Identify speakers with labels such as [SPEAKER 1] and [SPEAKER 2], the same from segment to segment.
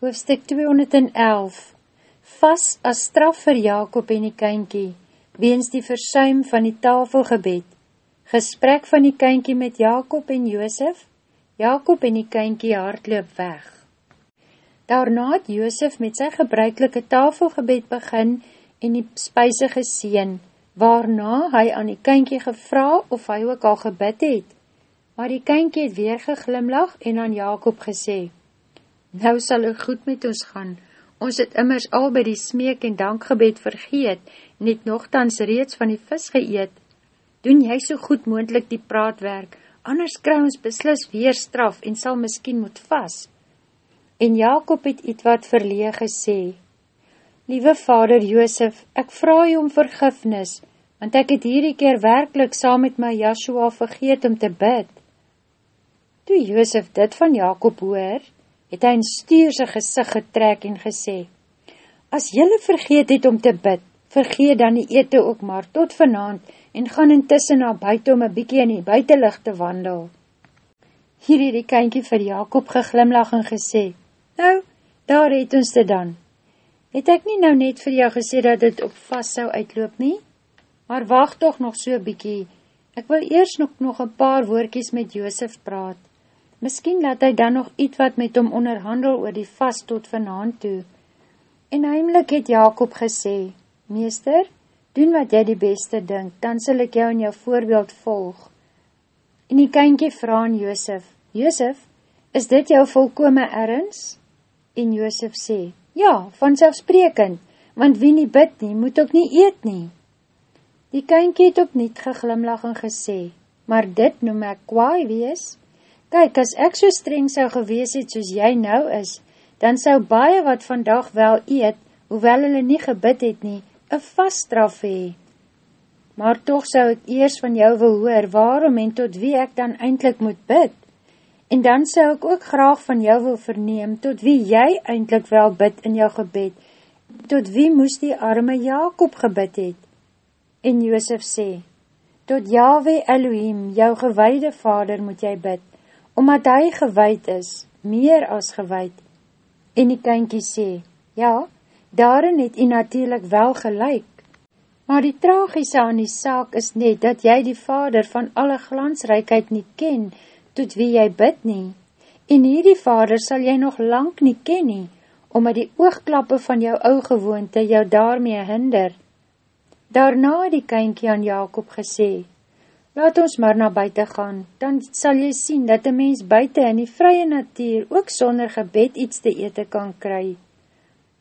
[SPEAKER 1] Hoofstuk 211 Vas as straf vir Jacob en die kynkie, weens die versuim van die tafelgebed. Gesprek van die kynkie met Jacob en Joosef. Jacob en die kynkie hardloop weg. Daarna het Joosef met sy gebruikelike tafelgebed begin en die spuise geseen, waarna hy aan die kynkie gevra of hy ook al gebid het. Maar die kynkie het weer geglimlag en aan Jacob gesê, Nou sal het goed met ons gaan. Ons het immers al by die smeek en dankgebed vergeet, net nogthans reeds van die vis geëet. Doen jy so goed moendlik die praatwerk, anders kry ons beslis weer straf en sal miskien moet vas. En Jacob het iets wat verlee gesê. Liewe vader Joosef, ek vraag jy om vergifnis, want ek het hierdie keer werkelijk saam met my Joshua vergeet om te bid. Toe Joosef dit van Jacob hoor, het hy in stuur sy gezicht getrek en gesê, As jylle vergeet het om te bid, vergeet dan die ete ook maar tot vanavond en gaan intussen na buiten om een bykie in die buitenlicht te wandel. Hier het die kynkie vir Jacob geglimlag en gesê, Nou, daar het ons dit dan. Het ek nie nou net vir jou gesê dat dit op vast sou uitloop nie? Maar wacht toch nog so bykie, ek wil eers nog, nog een paar woordkies met Joosef praat. Miskien laat hy dan nog iets wat met hom onderhandel oor die vast tot vanavond toe. En heimlik het Jacob gesê, Meester, doen wat jy die beste dink, dan sal ek jou in jou voorbeeld volg. En die kynkie vraag aan Joosef, Joosef, is dit jou volkome ergens? En Joosef sê, ja, vanselfsprekend, want wie nie bid nie, moet ook nie eet nie. Die kynkie het ook niet geglimlag en gesê, maar dit noem ek kwaai wees, Kyk, as ek so streng sou gewees het soos jy nou is, dan sou baie wat vandag wel eet, hoewel hulle nie gebid het nie, een vaststraf hee. Maar toch sou ek eers van jou wil hoor, waarom en tot wie ek dan eindelijk moet bid? En dan sou ek ook graag van jou wil verneem, tot wie jy eindelijk wel bid in jou gebed, tot wie moes die arme Jacob gebid het? En Joosef sê, tot Yahweh Elohim, jou gewaide vader, moet jy bid, omdat hy gewyd is, meer as gewyd. En die kynkie sê, ja, daarin het hy natuurlijk wel gelijk. Maar die tragiese aan die saak is net, dat jy die vader van alle glansrijkheid nie ken, tot wie jy bid nie. En hierdie vader sal jy nog lang nie ken nie, omdat die oogklappe van jou ou gewoonte jou daarmee hinder. Daarna het die kynkie aan Jacob gesê, Laat ons maar na buiten gaan, dan sal jy sien dat die mens buiten in die vrye natuur ook sonder gebed iets te ete kan kry.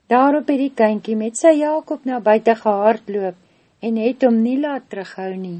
[SPEAKER 1] Daarop het die kynkie met sy Jacob na buiten gehaard loop en het om nie laat terughou nie.